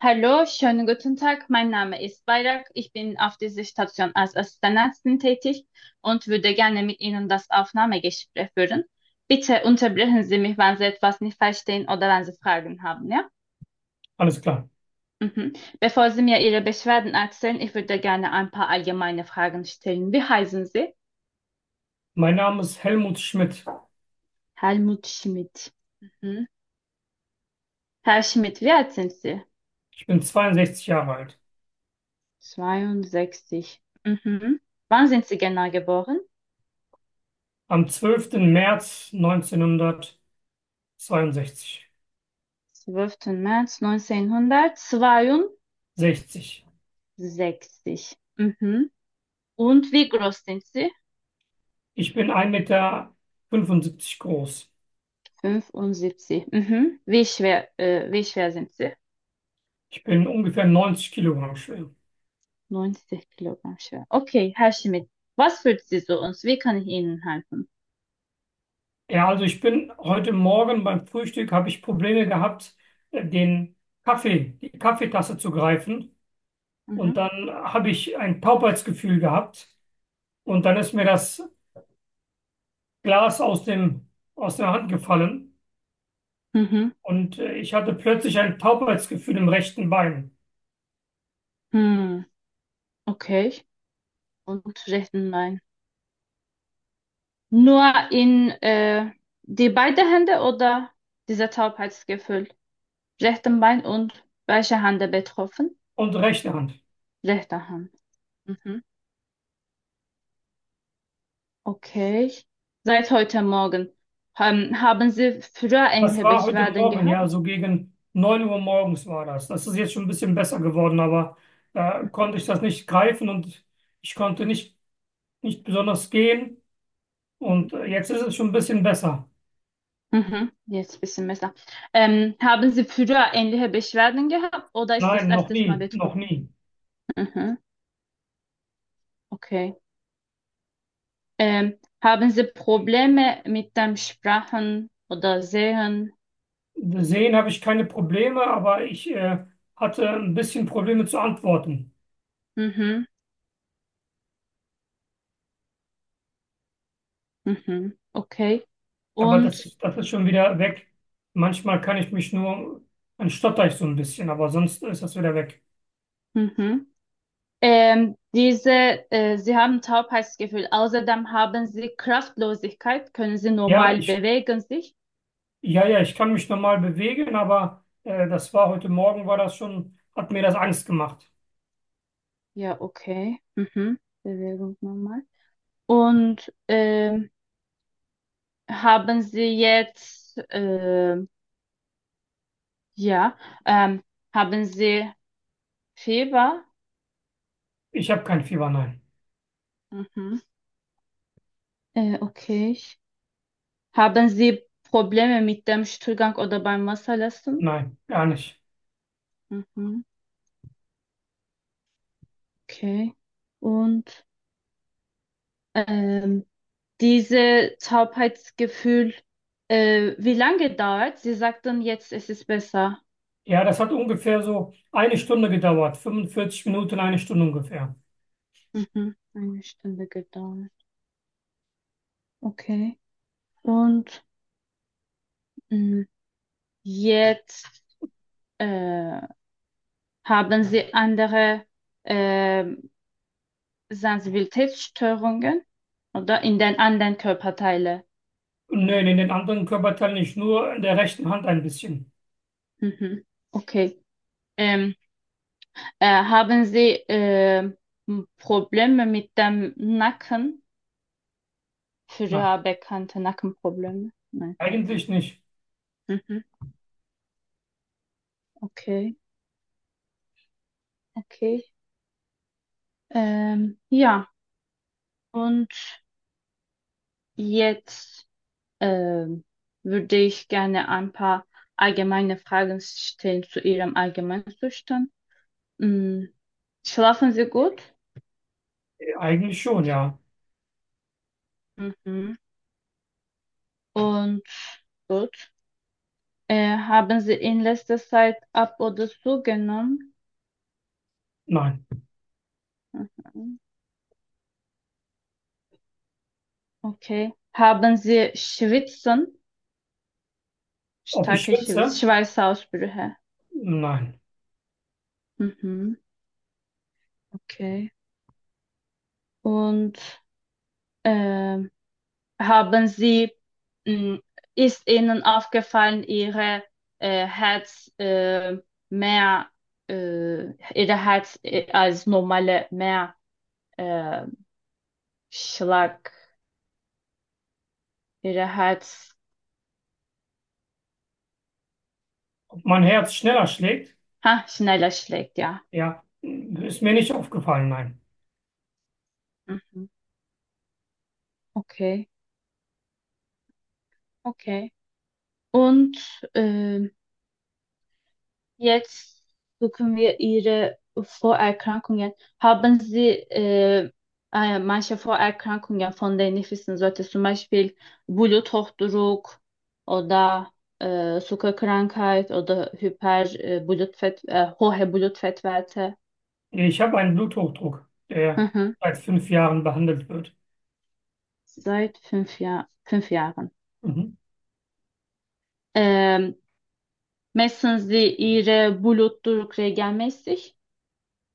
Hallo, schönen guten Tag. Mein Name ist Bayrak. Ich bin auf dieser Station als Assistentin tätig und würde gerne mit Ihnen das Aufnahmegespräch führen. Bitte unterbrechen Sie mich, wenn Sie etwas nicht verstehen oder wenn Sie Fragen haben, ja? Alles klar. Mhm. Bevor Sie mir Ihre Beschwerden erzählen, ich würde gerne ein paar allgemeine Fragen stellen. Wie heißen Sie? Mein Name ist Helmut Schmidt. Helmut Schmidt. Mhm. Herr Schmidt, wie alt sind Sie? Ich bin 62 Jahre alt. 62. Mhm. Wann sind Sie genau geboren? Am 12. März 1962. 12. März 1962. 60. Mhm. Und wie groß sind Sie? Ich bin 1,75 Meter groß. 75. Mhm. Wie schwer, äh, wie schwer sind Sie? Ich bin ungefähr 90 Kilogramm schwer. 90 Kilogramm schwer. Okay, Herr Schmidt, was fühlt Sie so und wie kann ich Ihnen helfen? Ja, also ich bin heute Morgen beim Frühstück habe ich Probleme gehabt, äh, den Kaffee, die Kaffeetasse zu greifen. Und Mhm. dann habe ich ein Taubheitsgefühl gehabt. Und dann ist mir das Glas aus dem, aus der Hand gefallen. Mhm. Und äh, ich hatte plötzlich ein Taubheitsgefühl im rechten Bein. Hm. Okay. Und rechten Bein. Nur in äh, die beiden Hände oder dieser Taubheitsgefühl? Rechten Bein und welche Hände betroffen? Und rechte Hand. Rechte Hand. Mhm. Okay. Seit heute Morgen. Ähm, haben Sie früher Das ähnliche war heute Beschwerden Morgen, gehabt? ja, so gegen 9 Uhr morgens war das. Das ist jetzt schon ein bisschen besser geworden, aber da konnte ich das nicht greifen und ich konnte nicht, nicht besonders gehen. Und äh, jetzt ist es schon ein bisschen besser. Mhm. Jetzt ein bisschen besser. Ähm, haben Sie früher ähnliche Beschwerden gehabt oder ist das Nein, noch erstes Mal nie, noch betroffen? nie. Mhm. Okay. Ähm, haben Sie Probleme mit dem Sprechen oder Sehen? Sehen habe ich keine Probleme, aber ich äh, hatte ein bisschen Probleme zu antworten. Mhm. Mhm. Okay. Aber das Und ist, das ist schon wieder weg. Manchmal kann ich mich nur, dann stotter ich so ein bisschen, aber sonst ist das wieder weg. mhm. Ähm, diese, äh, Sie haben Taubheitsgefühl. Außerdem haben Sie Kraftlosigkeit. Können Sie Ja, normal ich, bewegen sich? ja, ja, ich kann mich normal bewegen, aber äh, das war heute Morgen, war das schon, hat mir das Angst gemacht. Ja, okay. Mhm. Bewegung normal. Und ähm, haben Sie jetzt, äh, ja, ähm, haben Sie Fieber? Ich habe kein Fieber, nein. Mhm. Äh, okay. Haben Sie Probleme mit dem Stuhlgang oder beim Wasserlassen? Nein, gar nicht. Mhm. Okay. Und ähm, diese Taubheitsgefühl, äh, wie lange dauert? Sie sagten jetzt, es ist besser. Ja, das hat ungefähr so eine Stunde gedauert, 45 Minuten, eine Stunde ungefähr. Mhm. Eine Stunde gedauert. Okay. Und mh, jetzt äh, haben Sie andere äh, Sensibilitätsstörungen oder in den anderen Körperteilen? Nein, in den anderen Körperteilen nicht, nur in der rechten Hand ein bisschen. Mhm. Okay. Ähm, äh, haben Sie äh, Probleme mit dem Nacken? Nein, Früher bekannte Nackenprobleme? Nein. eigentlich nicht. Mhm. Okay. Okay. Ähm, ja. Und jetzt ähm, würde ich gerne ein paar allgemeine Fragen stellen zu Ihrem Allgemeinzustand. Mm, Schlafen Sie gut? Eigentlich schon, ja. Mhm. Und gut. Äh, haben Sie in letzter Zeit ab oder zugenommen? Nein. Mhm. Okay. Haben Sie Schwitzen? Ob ich Starke Schwitz, schwitze? Schweißausbrüche. Nein. Mhm. Okay. Und ähm, haben Sie, mh, ist Ihnen aufgefallen, Ihre äh, Herz äh, mehr, äh, Ihre Herz äh, als normale mehr äh, Schlag, Ihre Herz, Ob mein Herz schneller schlägt? ha, schneller schlägt, ja. Ja, ist mir nicht aufgefallen, nein. Mhm. Okay, okay. Und ähm, Jetzt gucken wir Ihre Vorerkrankungen. Haben Sie äh, äh, manche Vorerkrankungen, von denen ich wissen sollte, zum Beispiel Bluthochdruck oder äh, Zuckerkrankheit oder Hyper, äh, Blutfett, äh, hohe Blutfettwerte? Ich habe einen Bluthochdruck, der Mhm. seit fünf Jahren behandelt wird. Seit fünf Jahr, fünf Jahren. Mhm. Ähm, messen Sie Ihre Blutdruck regelmäßig?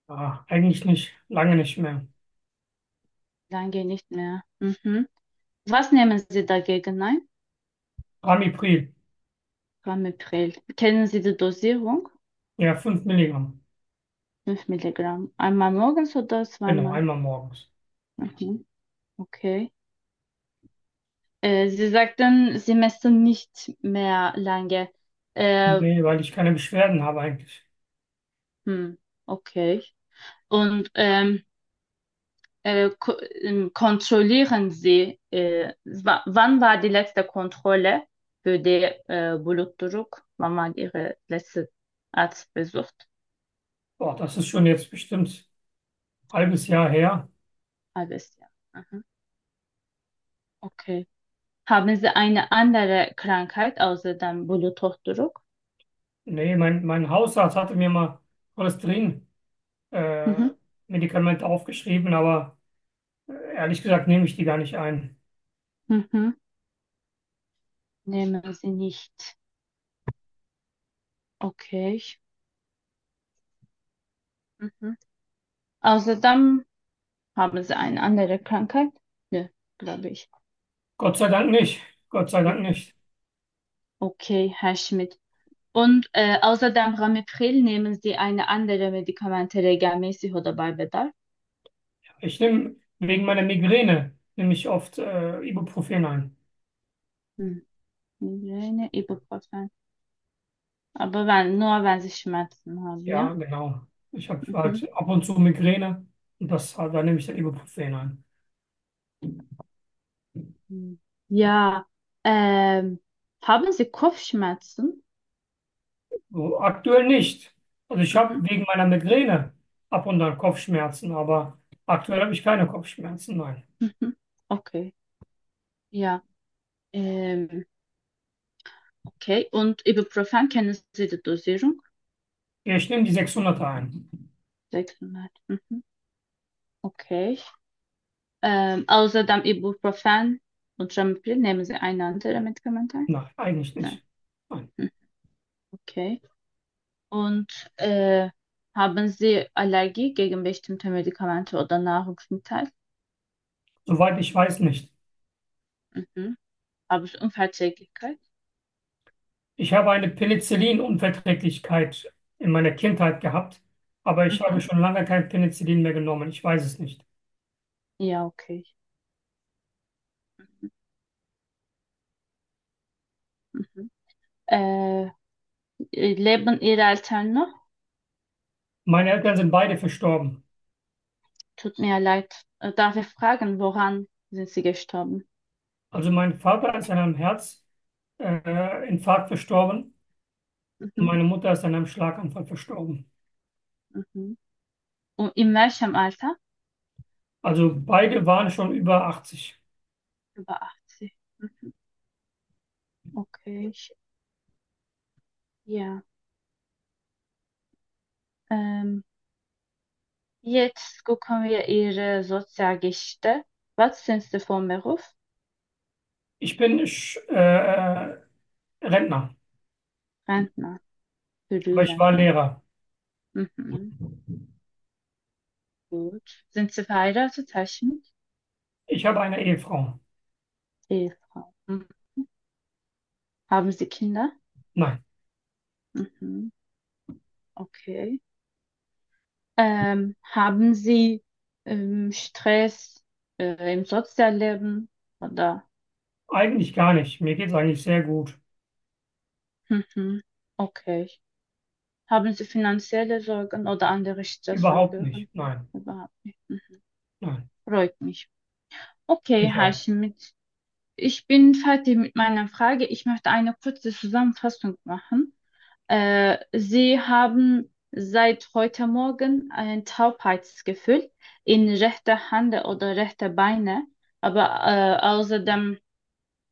Ah, eigentlich nicht, lange nicht mehr. Lange nicht mehr. Mhm. Was nehmen Sie dagegen ein? Ramipril, Ramipril. Kennen Sie die Dosierung? ja, fünf Milligramm. 5 Milligramm. Einmal morgens oder Genau, zweimal? einmal morgens. Mhm. Okay. Äh, Sie sagten, Sie messen nicht mehr lange. Äh, Nee, weil ich keine Beschwerden habe eigentlich. hm, okay. Und ähm, äh, ko ähm, kontrollieren Sie, äh, wa wann war die letzte Kontrolle für den äh, Blutdruck? War Ihre letzte Arztbesuch? Boah, das ist schon jetzt bestimmt ein halbes Jahr her. Halbes Jahr. Mhm. Okay. Haben Sie eine andere Krankheit außer dem Bluthochdruck? Nee, mein, mein Hausarzt hatte mir mal Cholesterin, äh, Mhm. Medikamente aufgeschrieben, aber äh, ehrlich gesagt nehme ich die gar nicht ein. Mhm. Nehmen Sie nicht. Okay. Mhm. Außerdem haben Sie eine andere Krankheit? Ja, glaube ich. Gott sei Dank nicht. Gott sei Dank nicht. Okay, Herr Schmidt. Und äh, außer dem Ramipril nehmen Sie eine andere Medikamente regelmäßig oder bei Bedarf? Ich nehme wegen meiner Migräne nehme ich oft äh, Ibuprofen ein. Hm. Migräne, Ibuprofen. Aber wenn, nur wenn Sie Schmerzen haben, Ja, ja? genau. Ich habe Mhm. halt ab und zu Migräne und das, da nehme ich dann Ibuprofen ein. Ja, ähm, haben Sie Kopfschmerzen? So, aktuell nicht. Also ich habe wegen meiner Migräne ab und an Kopfschmerzen, aber aktuell habe ich keine Kopfschmerzen, nein. Mhm. Okay, ja. Ähm, okay, und Ibuprofen, kennen Sie die Dosierung? Ja, Ich nehme die 600 ein. 600. Mhm. Okay. Ähm, außer dem Ibuprofen und Ramipril nehmen Sie eine andere Medikamente? ein? Nein, eigentlich Nein. nicht. Nein. Mhm. Okay. Und äh, haben Sie Allergie gegen bestimmte Medikamente oder Nahrungsmittel? Soweit ich weiß nicht. Mhm. Haben Sie Unverträglichkeit? Ich habe eine Penicillin-Unverträglichkeit in meiner Kindheit gehabt, aber ich habe Mhm. schon lange kein Penicillin mehr genommen. Ich weiß es nicht. Ja, okay. Mhm. Äh, leben Ihre Eltern noch? Meine Eltern sind beide verstorben. Tut mir leid. Äh, Darf ich fragen, woran sind Sie gestorben? Also mein Vater ist an einem Herzinfarkt äh, Infarkt verstorben und Mhm. meine Mutter ist an einem Schlaganfall verstorben. Mhm. Und in welchem Alter? Also beide waren schon über 80. Über 80. Mhm. Okay. Ja. Ähm, jetzt gucken wir Ihre Sozialgeschichte. Was sind Sie vom Beruf? Ich bin äh, Rentner, Rentner, aber ich war. Lehrer. Mhm. Gut. Sind Sie verheiratet, Herr Schmidt? Ich habe eine Ehefrau. Ehefrau. Mhm. Haben Sie Kinder? Nein, Mhm. Okay. Ähm, haben Sie ähm, Stress äh, im Sozialleben oder? Eigentlich gar nicht. Mir geht es eigentlich sehr gut. Mhm. Okay. Haben Sie finanzielle Sorgen oder andere Überhaupt Stressfaktoren? nicht. Nein, Überhaupt nicht. Mhm. nein. Freut mich. Okay, Ich Herr auch. Schmidt. Ich bin fertig mit meiner Frage. Ich möchte eine kurze Zusammenfassung machen. Äh, Sie haben seit heute Morgen ein Taubheitsgefühl in rechter Hand oder rechter Beine, aber äh, außerdem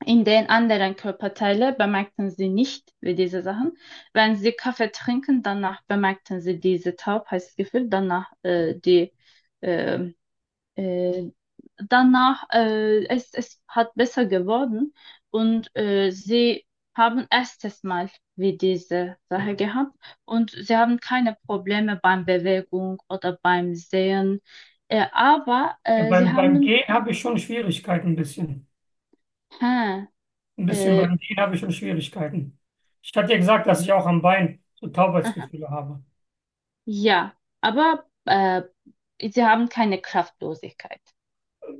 in den anderen Körperteilen bemerkten Sie nicht wie diese Sachen. Wenn Sie Kaffee trinken, danach bemerkten Sie diese Taubheitsgefühl, danach äh, die äh, äh, danach, äh, es, es hat besser geworden und äh, sie haben erstes Mal wie diese Sache gehabt und sie haben keine Probleme beim Bewegung oder beim Sehen, äh, aber äh, beim, beim haben, Gehen habe ich schon Schwierigkeiten ein bisschen. Hä, Ein bisschen äh, beim Gehen habe ich schon Schwierigkeiten. Ich hatte ja gesagt, dass ich auch am Bein so aha, Taubheitsgefühle habe. ja, aber äh, sie haben keine Kraftlosigkeit.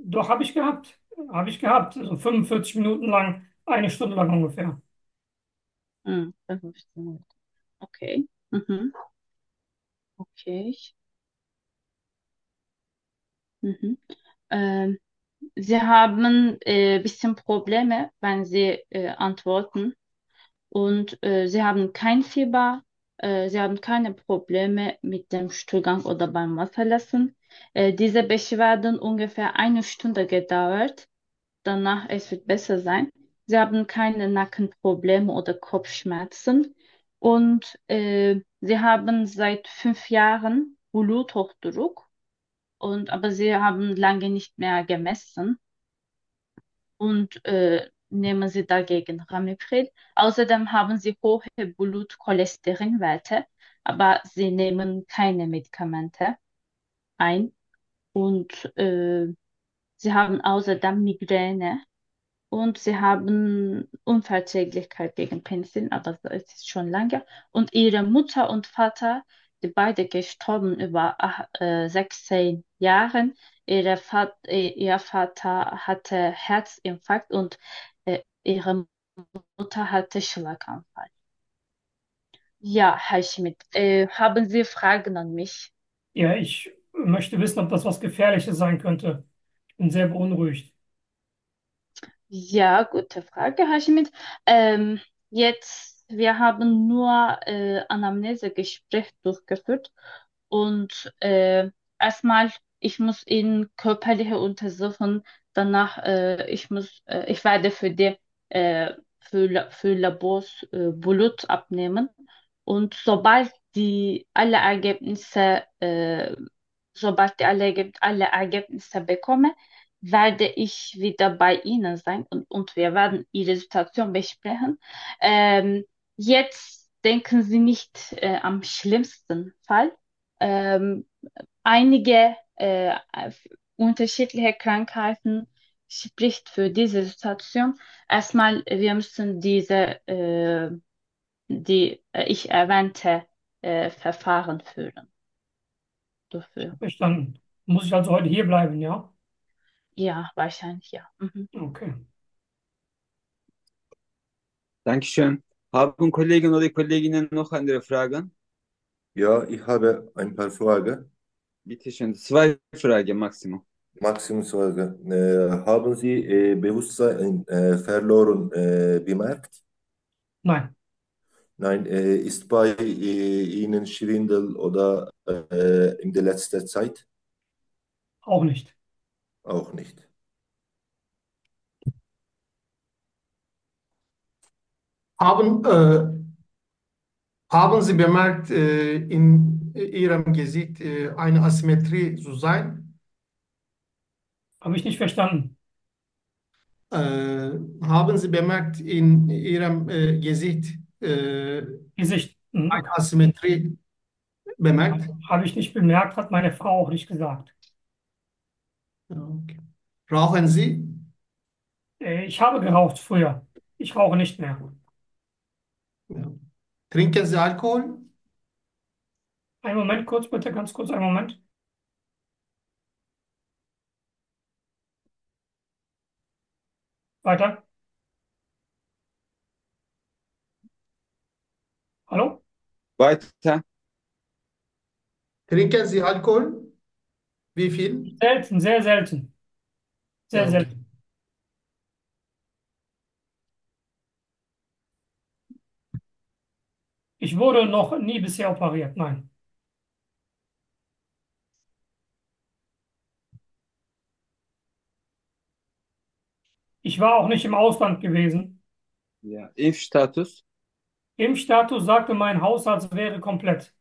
Doch, habe ich gehabt. Habe ich gehabt. So 45 Minuten lang, eine Stunde lang ungefähr. Hm, 15 Minuten. Okay, mhm. Okay. Mhm. Ähm, Sie haben ein bisschen Probleme, wenn Sie äh, antworten und äh, Sie haben kein Fieber, äh, Sie haben keine Probleme mit dem Stuhlgang oder beim Wasserlassen. Äh, diese Beschwerden ungefähr eine Stunde gedauert. Danach es wird besser sein. Sie haben keine Nackenprobleme oder Kopfschmerzen und äh, Sie haben seit fünf Jahren Bluthochdruck und aber Sie haben lange nicht mehr gemessen und äh, nehmen Sie dagegen Ramipril. Außerdem haben Sie hohe Blutcholesterinwerte, aber Sie nehmen keine Medikamente ein und äh, Sie haben außerdem Migräne und Sie haben Unverträglichkeit gegen Penicillin, aber das ist schon lange. Und Ihre Mutter und Vater, beide gestorben über ach- äh, 16 Jahren. Ihre Vat äh, ihr Vater hatte Herzinfarkt und äh, ihre Mutter hatte Schlaganfall. Ja, Herr Schmidt, äh, haben Sie Fragen an mich? Ja, ich möchte wissen, ob das was Gefährliches sein könnte. Ich bin sehr beunruhigt. Ja, gute Frage, Herr Schmidt. Ähm, jetzt, wir haben nur äh, Anamnesegespräch durchgeführt und äh, erstmal, ich muss Ihnen körperliche untersuchen, danach, äh, ich muss, äh, ich werde für die, äh, für, für Labors äh, Blut abnehmen und sobald die alle Ergebnisse, äh, sobald die alle, alle Ergebnisse bekomme, werde ich wieder bei Ihnen sein und, und wir werden Ihre Situation besprechen. Ähm, jetzt denken Sie nicht äh, am schlimmsten Fall. Ähm, einige äh, unterschiedliche Krankheiten spricht für diese Situation. Erstmal, wir müssen diese, äh, die äh, ich erwähnte, äh, Verfahren führen, durchführen. Verstanden. Muss ich also heute hier bleiben, ja? Ja, wahrscheinlich ja. Mhm. Okay. Dankeschön. Haben Kollegen oder Kolleginnen noch andere Fragen? Ja, ich habe ein paar Fragen. Bitte schön. Zwei Fragen Maximum. Maximum Fragen. Äh, haben Sie äh, Bewusstsein äh, verloren äh, bemerkt? Nein, Nein, äh, ist bei äh, Ihnen Schwindel oder äh, in der letzten Zeit? auch nicht. Auch nicht. Haben, äh, Haben Sie bemerkt, äh, in Ihrem Gesicht äh, eine Asymmetrie zu sein? Habe ich nicht verstanden. Äh, haben Sie bemerkt, in Ihrem äh, Gesicht äh, Gesicht. Hm, eine Asymmetrie bemerkt? Habe ich nicht bemerkt, hat meine Frau auch nicht gesagt. Okay. Rauchen Sie? Äh, Ich habe geraucht früher. Ich rauche nicht mehr. Ja. Trinken Sie Alkohol? Einen Moment kurz, bitte, ganz kurz, einen Moment. Weiter. Hallo? Weiter. Trinken Sie Alkohol? Wie viel? Selten, sehr selten. Sehr Ja, okay. selten. Ich wurde noch nie bisher operiert, nein. Ich war auch nicht im Ausland gewesen. Ja. Impfstatus. Impfstatus sagte mein Hausarzt wäre komplett.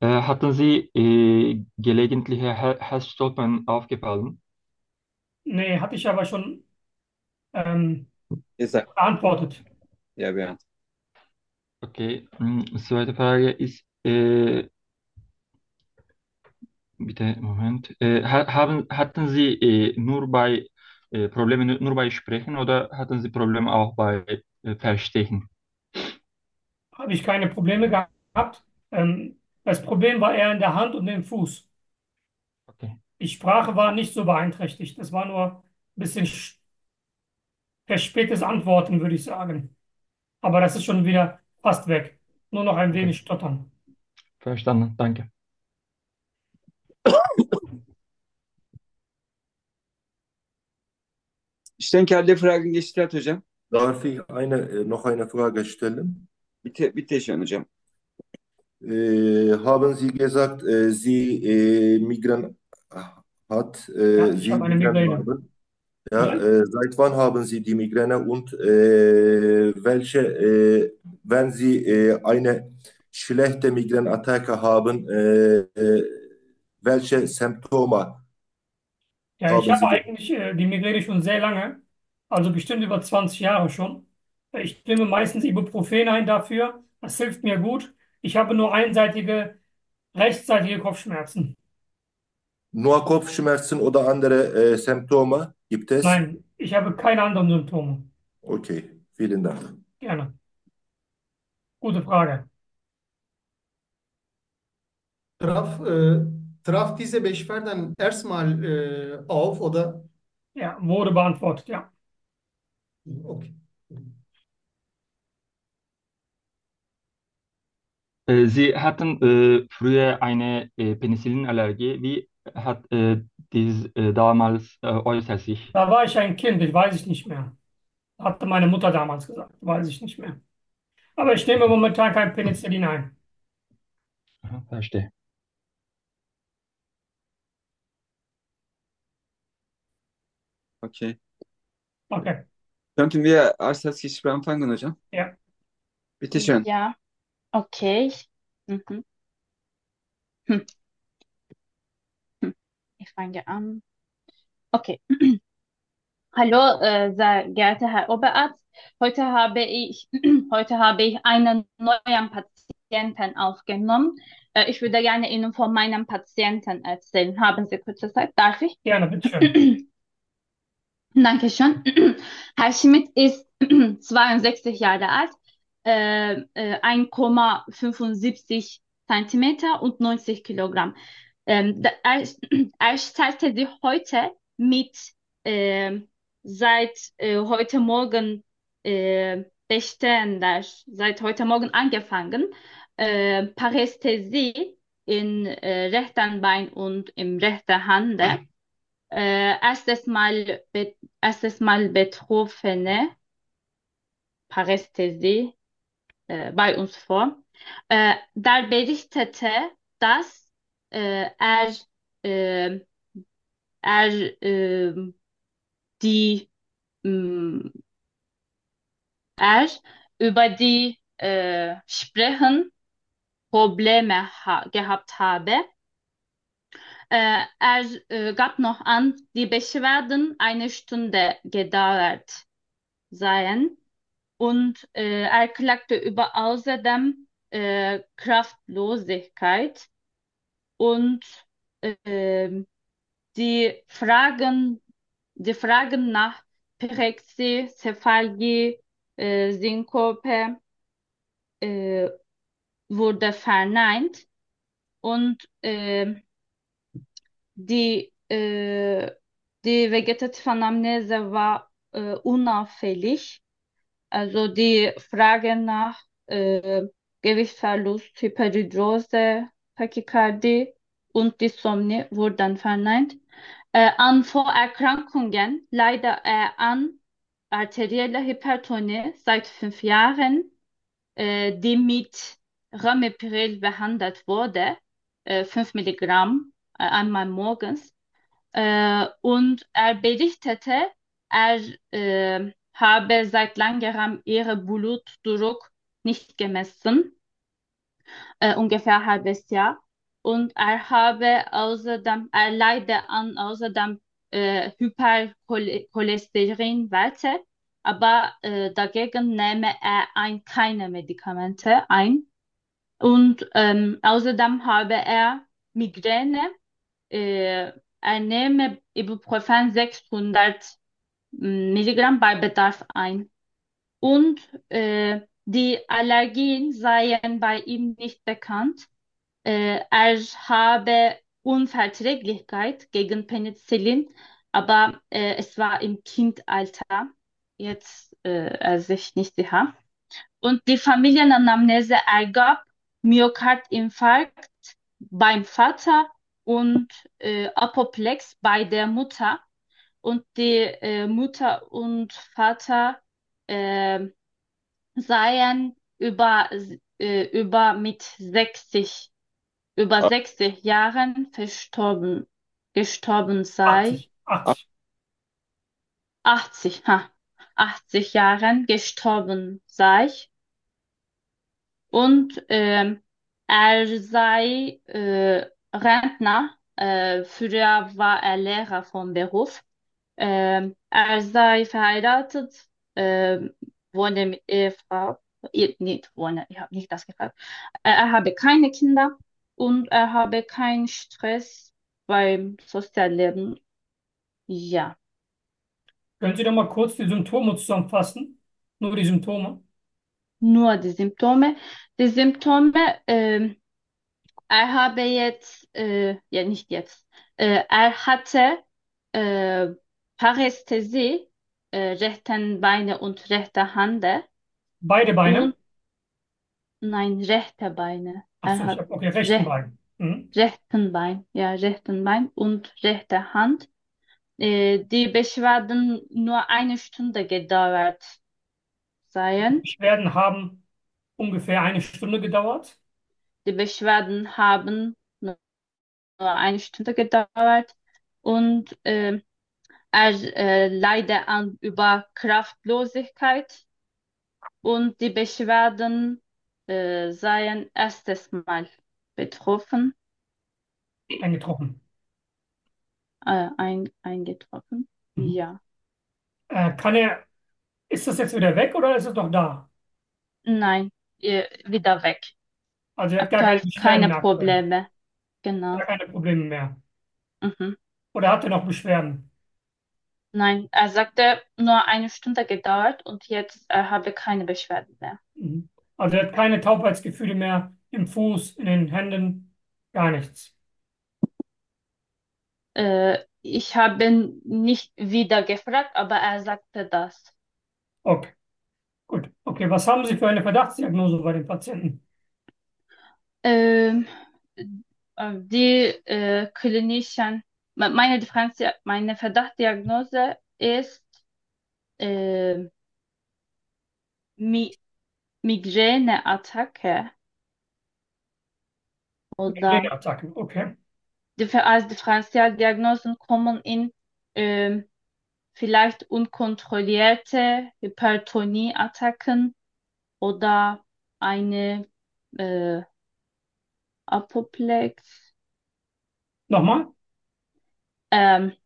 Äh, hatten Sie äh, gelegentliche Her Herzstolpen aufgefallen? Nee, hatte ich aber schon ähm, beantwortet. Ja, Bernd. Okay, hm, zweite Frage ist, äh, bitte, Moment, äh, ha haben, hatten Sie äh, nur bei äh, Probleme nur, bei Sprechen oder hatten Sie Probleme auch bei äh, Verstehen? Habe ich keine Probleme gehabt. Ähm, das Problem war eher in der Hand und im Fuß. Okay, Die Sprache war nicht so beeinträchtigt. Das war nur ein bisschen sch- verspätetes Antworten, würde ich sagen. Aber das ist schon wieder fast weg. Nur noch ein wenig stottern. verstanden, danke. Ich denke, alle Fragen gestellt hocam. Darf ich eine, äh, noch eine Frage stellen? Bitte, bitte schön hocam. Äh, haben Sie gesagt, äh, Sie äh, Migräne hat, äh, Ja, ich Sie habe eine Migräne Migräne. haben? Ja, äh, seit wann haben Sie die Migräne und äh, welche, äh, wenn Sie äh, eine schlechte Migräneattacke haben, äh, äh, welche Symptome Ja, ich haben Sie? habe eigentlich äh, die Migräne schon sehr lange, also bestimmt über 20 Jahre schon. Ich nehme meistens Ibuprofen ein dafür. Das hilft mir gut. Ich habe nur einseitige, rechtsseitige Kopfschmerzen. Nur Kopfschmerzen oder andere Symptome gibt es? Nein, ich habe keine anderen Symptome. Okay, vielen Dank. Gerne. Gute Frage. Traf, äh, traf diese Beschwerden erstmal äh, auf oder? Ja, wurde beantwortet, ja. Okay. Äh, Sie hatten äh, früher eine äh, Penicillinallergie. Wie hat äh, dies äh, damals äh, äußert sich? Da war ich ein Kind, ich weiß ich nicht mehr. Hatte meine Mutter damals gesagt, weiß ich nicht mehr. Aber ich nehme momentan kein Penicillin ein. Aha, verstehe. Okay. Okay, Könnten wir Auslandsgespräch anfangen hocam? ja. Bitte schön. Ja, okay. Mhm. Hm. Hm. Ich fange an. Okay. Hallo, äh, sehr geehrter Herr Oberarzt. Heute habe ich, heute habe ich einen neuen Patienten aufgenommen. Äh, ich würde gerne Ihnen von meinem Patienten erzählen. Haben Sie kurze Zeit? Darf ich? Gerne, bitteschön. Dankeschön. Herr Schmidt ist 62 Jahre alt, äh, äh, 1,75 Zentimeter und 90 Kilogramm. Ähm, da, er, er stellte sich heute mit ähm, seit äh, heute Morgen äh, bestehender, seit heute Morgen angefangen, äh, Parästhesie in äh, rechten Bein und im rechten Hand. Äh, erstes Mal, be erstes Mal Betroffene Parästhesie äh, bei uns vor. Äh, der berichtete, dass er, äh, er äh, die mh, er über die äh, Sprechen Probleme ha gehabt habe. Äh, er äh, gab noch an, die Beschwerden eine Stunde gedauert seien und äh, er klagte über außerdem äh, Kraftlosigkeit und äh, die Fragen, die Fragen nach Pyrexie, Cephalgie, äh, Synkope äh, wurde verneint und äh, die, äh, die vegetative Anamnese war äh, unauffällig. Also die Frage nach äh, Gewichtsverlust, Hyperhidrose, Tachykardie und Dysomnie wurden verneint. Äh, an Vorerkrankungen leider er an arterielle Hypertonie seit fünf Jahren, äh, die mit Ramipril behandelt wurde, äh, 5 Milligramm äh, einmal morgens. Äh, und er berichtete, er äh, habe seit längerem ihren Blutdruck nicht gemessen, äh, ungefähr ein halbes Jahr. Und er habe außerdem, er leide an außerdem äh, Hypercholesterinwerte, aber äh, dagegen nehme er ein, keine Medikamente ein. Und ähm, außerdem habe er Migräne. Äh, er nehme Ibuprofen 600 Milligramm bei Bedarf ein. Und äh, die Allergien seien bei ihm nicht bekannt. Äh, er habe Unverträglichkeit gegen Penicillin, aber äh, es war im Kindalter. Jetzt äh, er sich nicht sicher. Und die Familienanamnese ergab Myokardinfarkt beim Vater und äh, Apoplex bei der Mutter. Und die äh, Mutter und Vater äh, seien über, äh, über mit 60, über 60 Jahren verstorben, gestorben sei. 80, 80, 80. ha, 80 Jahren gestorben sei. Und ähm, er sei äh, Rentner. Äh, früher war er Lehrer vom Beruf. Ähm, er sei verheiratet, ähm, wohne mit Ehefrau. Ich, nicht wohne, ich habe nicht das gefragt. Er, habe keine Kinder und er habe keinen Stress beim Sozialleben. Ja. Können Sie doch mal kurz die Symptome zusammenfassen? Nur die Symptome. nur die Symptome. Die Symptome, ähm, er habe jetzt, äh, ja nicht jetzt, äh, er hatte äh, Parästhesie, äh, rechten Beine und rechte Hände Beide Beine. und nein, rechte Beine. Ach Er so, ich hat habe okay, rechten rech Bein. Mhm. rechten Bein, ja, rechten Bein und rechte Hand. Äh, die Beschwerden nur eine Stunde gedauert seien. Beschwerden haben ungefähr eine Stunde gedauert. Die Beschwerden haben nur eine Stunde gedauert und äh, er äh, leide an über Kraftlosigkeit und die Beschwerden äh, seien erstes Mal betroffen, Eingetroffen. äh, ein, eingetroffen. Mhm. Ja. Äh, kann er, ist das jetzt wieder weg oder ist es noch da? Nein, äh, wieder weg. Also er hat gar keine Beschwerden keine. Probleme. Genau. Gar keine Probleme mehr. Mhm. Oder hat er noch Beschwerden? Nein, er sagte, nur eine Stunde gedauert und jetzt äh, habe keine Beschwerden mehr. Mhm. Also er hat keine Taubheitsgefühle mehr im Fuß, in den Händen, gar nichts. Äh, ich habe nicht wieder gefragt, aber er sagte das. Okay, gut. Okay, was haben Sie für eine Verdachtsdiagnose bei den Patienten? Ähm, äh, die äh, klinischen, meine Differenz, meine Verdachtdiagnose ist äh, Mi Migräneattacke oder Migräneattacken, okay. Differ als Differentialdiagnosen kommen in ähm, vielleicht unkontrollierte Hypertonie-Attacken oder eine äh, Apoplex. Nochmal? Ähm,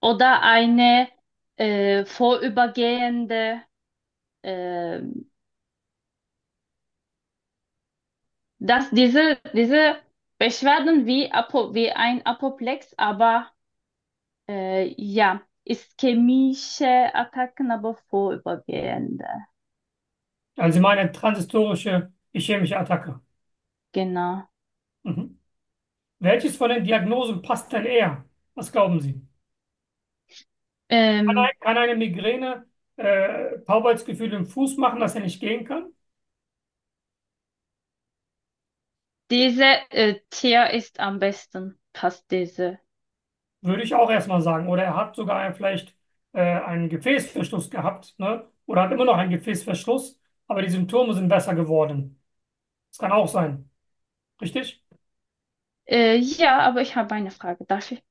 oder eine äh, vorübergehende äh, dass diese, diese Beschwerden wie, Apo, wie ein Apoplex, aber äh, ja, ischämische Attacken, aber vorübergehende. Also Sie meinen transistorische ischämische Attacke. Genau. Mhm. Welches von den Diagnosen passt denn eher? Was glauben Sie? Kann, Ähm, ein, kann eine Migräne äh, Taubheitsgefühl im Fuß machen, dass er nicht gehen kann? diese äh, Tier ist am besten, passt diese. Würde ich auch erstmal sagen. Oder er hat sogar ein, vielleicht äh, einen Gefäßverschluss gehabt, ne? Oder hat immer noch einen Gefäßverschluss, aber die Symptome sind besser geworden. Das kann auch sein. Richtig? Äh, ja, aber ich habe eine Frage, darf ich?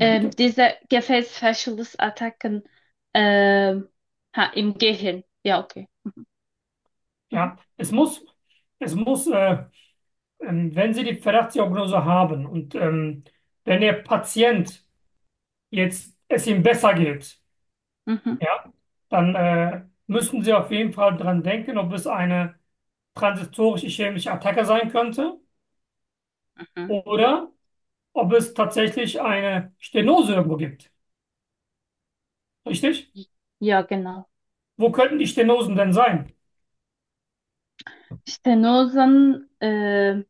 Ähm, diese Gefäßverschlussattacken ähm, ha, im Gehirn. Ja, okay. Mhm. Ja, es muss, es muss, äh, ähm, wenn Sie die Verdachtsdiagnose haben und ähm, wenn der Patient jetzt es ihm besser geht, Mhm. ja, dann äh, müssen Sie auf jeden Fall dran denken, ob es eine transitorisch-ischämische Attacke sein könnte Mhm. oder ob es tatsächlich eine Stenose irgendwo gibt. Richtig? Ja, genau. Wo könnten die Stenosen denn sein? Stenosen, äh,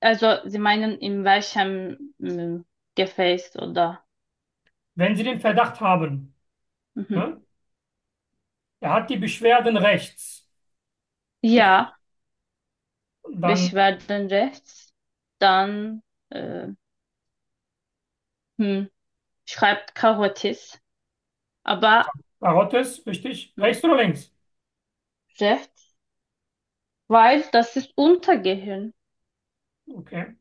also Sie meinen in welchem ähm, Gefäß oder? Wenn Sie den Verdacht haben, Mhm. ne? Er hat die Beschwerden rechts, Ja, dann Beschwerden rechts, dann äh, hm, schreibt Karotis, aber Karotis, richtig? Rechts oder links? rechts, weil das ist Untergehirn. Okay.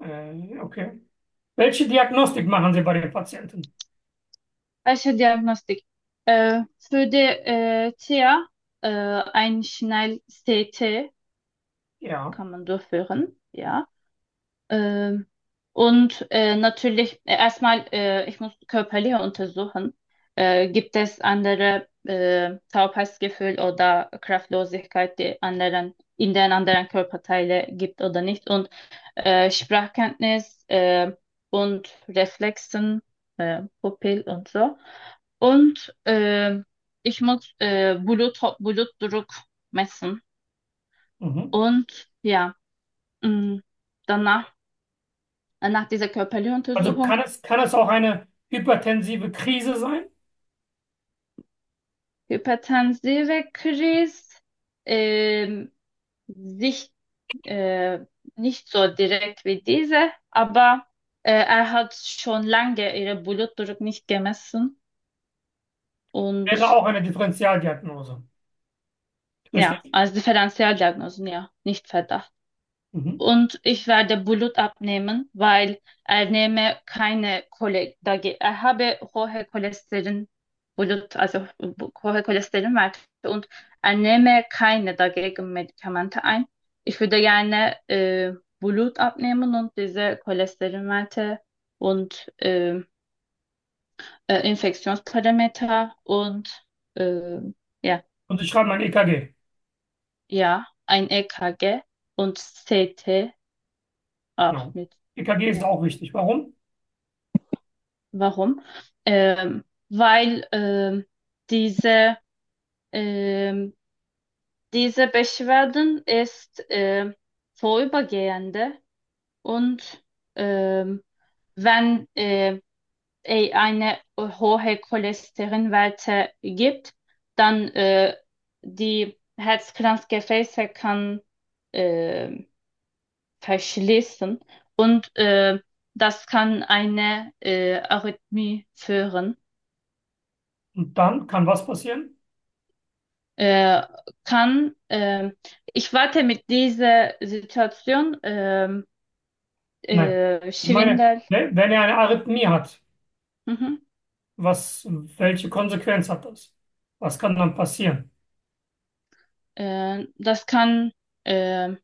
Äh, okay. Welche Diagnostik machen Sie bei den Patienten? Welche Diagnostik? Äh, für die äh, TIA äh, ein Schnell-CT Ja. kann man durchführen, ja. Ähm, und äh, natürlich äh, erstmal, äh, ich muss körperlich untersuchen. Äh, gibt es andere äh, Taubheitsgefühl oder Kraftlosigkeit, die anderen, in den anderen Körperteile gibt oder nicht? Und äh, Sprachkenntnis und Reflexen, äh, Pupill und so. Und ich muss Blut, Blutdruck messen. Mhm. Und ja, mh, danach. Nach dieser körperlichen Also Untersuchung, kann es, kann es auch eine hypertensive Krise sein? hypertensive Krise, ähm, sich, äh, nicht so direkt wie diese, aber äh, er hat schon lange ihren Blutdruck nicht gemessen und Wäre auch eine Differentialdiagnose. ja, Richtig? als Differentialdiagnosen, ja, nicht Verdacht. Mhm. Und ich werde Blut abnehmen, weil er nehme keine dagegen. Er habe hohe Cholesterin, Blut, also hohe Cholesterinwerte und er nehme keine dagegen Medikamente ein. Ich würde gerne äh, Blut abnehmen und diese Cholesterinwerte und äh, äh, Infektionsparameter und äh, ja, Und Sie schreiben ein EKG. ja, ein EKG und CT auch Genau. mit. EKG ist Ja. auch wichtig. Warum? Warum? Ähm, weil ähm, diese, ähm, diese Beschwerden ist ähm, vorübergehende und ähm, wenn äh, es eine hohe Cholesterinwerte gibt, dann äh, die Herzkranzgefäße kann äh, verschließen und äh, das kann eine äh, Arrhythmie führen. Und dann kann was passieren? Äh, kann, äh, ich warte mit dieser Situation, ähm, Nein. äh, Ich meine, wenn wenn er eine Arrhythmie hat, Mhm. Was, welche Konsequenz hat das? Was kann dann passieren? Äh, das kann äh,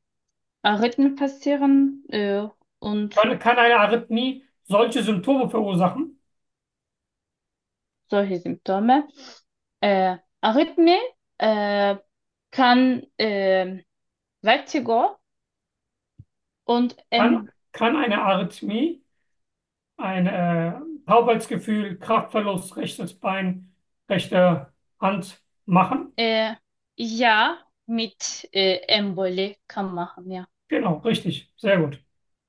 Arrhythmen passieren äh, und Kann, kann eine Arrhythmie solche Symptome verursachen? solche Symptome. Äh, Arrhythmie äh, kann äh, Vertigo und Kann, kann eine Arrhythmie ein äh, Taubheitsgefühl, Kraftverlust, rechtes Bein, rechte Hand machen? äh, ja, mit äh, Embolie kann machen, ja. Genau, richtig, sehr gut.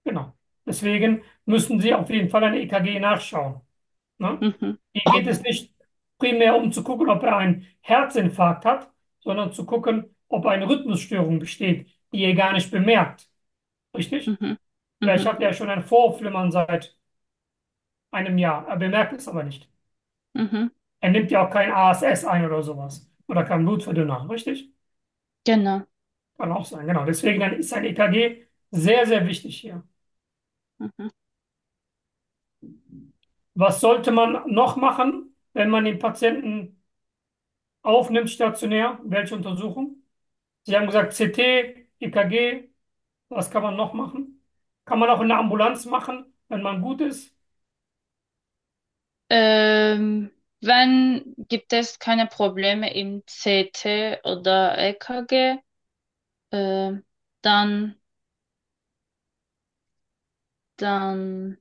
Genau. Deswegen müssen Sie auf jeden Fall ein EKG nachschauen. Ne? Mhm. Hier geht es nicht primär um zu gucken, ob er einen Herzinfarkt hat, sondern zu gucken, ob eine Rhythmusstörung besteht, die er gar nicht bemerkt. Richtig? Mhm. Vielleicht Mhm. hat er schon ein Vorflimmern seit einem Jahr. Er bemerkt es aber nicht. Mhm. Er nimmt ja auch kein ASS ein oder sowas. Oder kein Blutverdünner. Richtig? Genau. Kann auch sein. Genau. Deswegen dann ist ein EKG sehr, sehr wichtig hier. Mhm. Was sollte man noch machen, wenn man den Patienten aufnimmt stationär? Welche Untersuchung? Sie haben gesagt CT, EKG. Was kann man noch machen? Kann man auch in der Ambulanz machen, wenn man gut ist? Ähm, wenn gibt es keine Probleme im CT oder EKG, äh, dann, dann,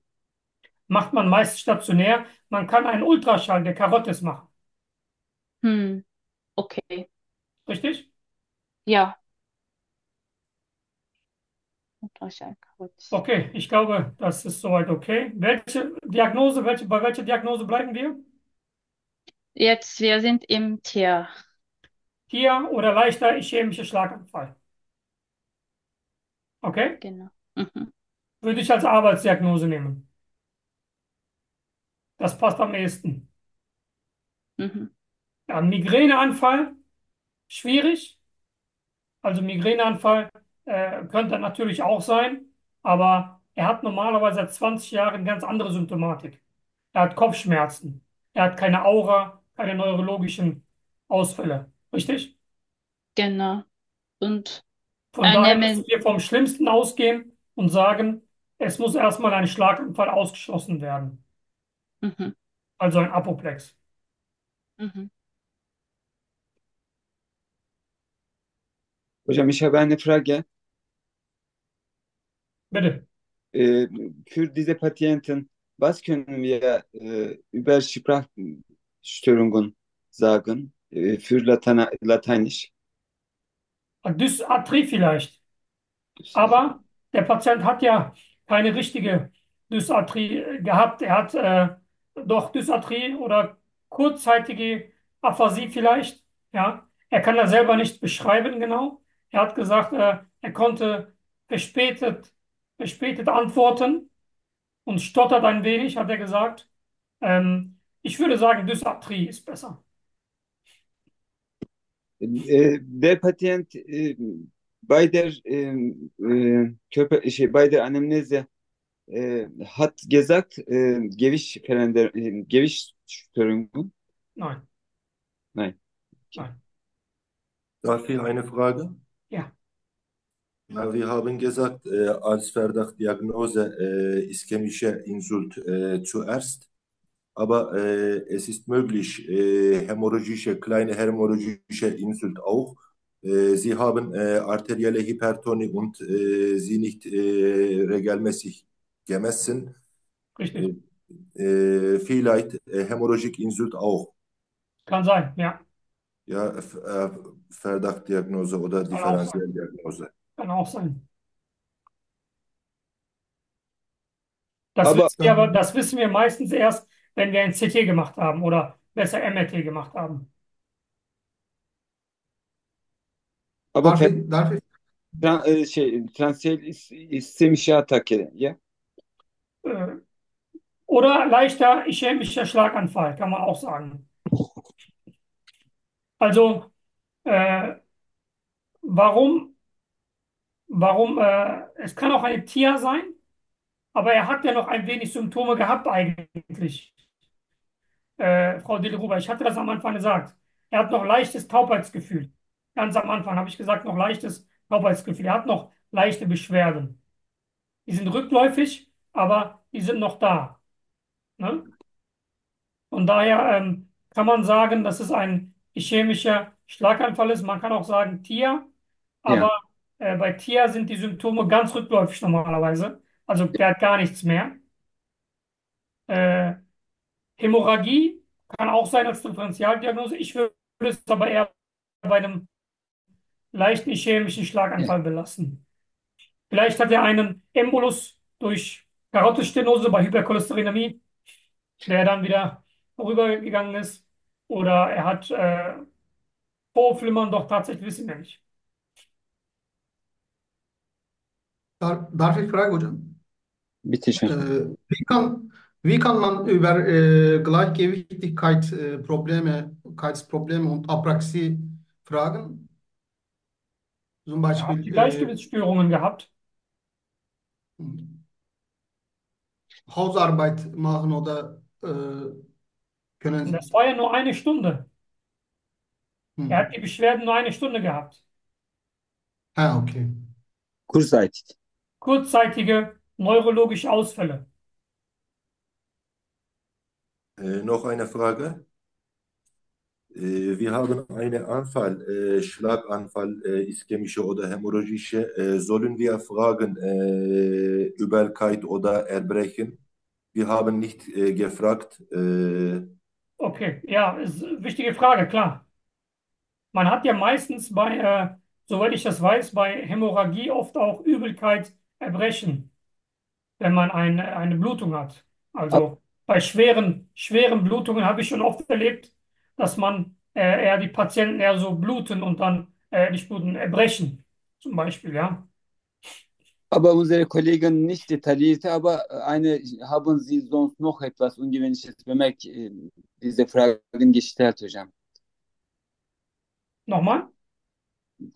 Macht man meist stationär. Man kann einen Ultraschall der Karottes machen. hm, okay, Richtig? ja. Ultraschall, gut. Okay, ich glaube, das ist soweit okay. Welche Diagnose, welche, bei welcher Diagnose bleiben wir? Jetzt, wir sind im Tier. Hier oder leichter ischämischer Schlaganfall. Okay? Genau. Mhm. Würde ich als Arbeitsdiagnose nehmen. Das passt am ehesten. Mhm. Ja, Migräneanfall, schwierig. Also Migräneanfall äh, könnte natürlich auch sein, aber er hat normalerweise seit 20 Jahren ganz andere Symptomatik. Er hat Kopfschmerzen. Er hat keine Aura, keine neurologischen Ausfälle. Richtig? Genau. Und Von daher eine, müssen wir vom Schlimmsten ausgehen und sagen, es muss erstmal ein Schlaganfall ausgeschlossen werden. mhm. Also ein Apoplex. Mhm. Hocam ich habe eine Frage. Bitte. Äh, für diese Patienten, was können wir äh, über Sprachstörungen sagen? Äh, für Latein, Lateinisch. Dysarthrie vielleicht. Aber der Patient hat ja keine richtige Dysarthrie gehabt. Er hat äh, doch Dysarthrie oder kurzzeitige Aphasie vielleicht. Ja, er kann das selber nicht beschreiben genau. Er hat gesagt, äh, er konnte verspätet, verspätet antworten und stottert ein wenig, hat er gesagt. Ähm, ich würde sagen, Dysarthrie ist besser. Äh, der Patient äh, bei der äh, Körper, şey, bei der Anamnese hat gesagt, Gewichtsveränder, äh, Gewichtsstörungen. Nein. Nein. Nein. Darf ich eine Frage? Ja. Ja, wir haben gesagt, äh, als Verdachtdiagnose äh, ischämische Insult äh, zuerst, aber äh, es ist möglich, äh, hämorrhagische, kleine hämorrhagische Insult auch. Äh, Sie haben äh, arterielle Hypertonie und äh, sie nicht äh, regelmäßig gemessen. Richtig. Vielleicht äh, hämorrhagische Insult auch. Kann sein, ja. Ja, äh, Verdachtdiagnose oder. Differentialdiagnose. Kann auch sein. Das Aber- wissen wir aber, das wissen wir meistens erst, wenn wir ein CT gemacht haben oder besser MRT gemacht haben. Aber Darf ich, darf ich, Tra- e, şey, transfer is- istemişe atake, ya. Äh, Oder leichter ischämischer Schlaganfall, kann man auch sagen. Also, äh, warum, warum, äh, es kann auch eine TIA sein, aber er hat ja noch ein wenig Symptome gehabt eigentlich. Äh, Frau Dilruba, ich hatte das am Anfang gesagt. Er hat noch leichtes Taubheitsgefühl. Ganz am Anfang habe ich gesagt, noch leichtes Taubheitsgefühl. Er hat noch leichte Beschwerden. Die sind rückläufig, aber die sind noch da. Ne? Von daher ähm, kann man sagen, dass es ein ischämischer Schlaganfall ist. Man kann auch sagen TIA, aber Ja, äh, bei TIA sind die Symptome ganz rückläufig normalerweise. Also der hat gar nichts mehr. Äh, Hämorrhagie kann auch sein als Differentialdiagnose. Ich würde es aber eher bei einem leichten ischämischen ja. Schlaganfall belassen. Vielleicht hat er einen Embolus durch Karotisstenose bei Hypercholesterinämie, der dann wieder vorübergegangen ist. Oder er hat äh, Vorflimmern, doch tatsächlich wissen wir nicht. Dar darf ich fragen, hocam? Bitte schön. Äh, wie kann, wie kann man über äh, Gleichgewichtigkeit, äh, Probleme, und Apraxie fragen? Zum Er hat die Beispiel äh, Gleichgewichtsstörungen gehabt. Hausarbeit machen oder äh, können Sie. das war ja nur eine Stunde. Er Hm. hat die Beschwerden nur eine Stunde gehabt. Ha, okay. Kurzzeitig. Kurzzeitige neurologische Ausfälle. Äh, noch eine Frage. Äh, wir haben einen Anfall, äh, Schlaganfall, äh, ischämische oder hämorrhagische. Äh, sollen wir fragen, äh, Übelkeit oder Erbrechen? Wir haben nicht äh, gefragt. Äh, Okay, ja, ist eine wichtige Frage, klar. Man hat ja meistens bei, äh, soweit ich das weiß, bei Hämorrhagie oft auch Übelkeit, Erbrechen, wenn man eine, eine Blutung hat. Ab, Also bei schweren, schweren Blutungen habe ich schon oft erlebt, dass man äh, eher die Patienten eher so bluten und dann äh, nicht bluten, erbrechen, zum Beispiel, ja. aber unsere Kollegen nicht detailliert, aber eine, haben Sie sonst noch etwas Ungewöhnliches bemerkt, äh, diese Fragen gestellt, hocam? Nochmal?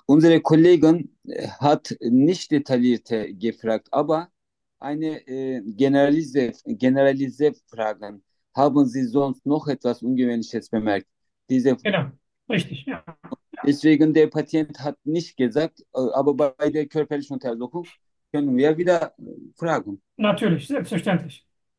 Unsere Kollegen äh, hat nicht detaillierte gefragt, aber eine äh, generalisierte, generalisierte Fragen. Haben Sie sonst noch etwas Ungewöhnliches bemerkt? Diese, Genau, richtig, ja. deswegen der Patient hat nicht gesagt, äh, aber bei der körperlichen Untersuchung können wir wieder äh, fragen. Natürlich, selbstverständlich.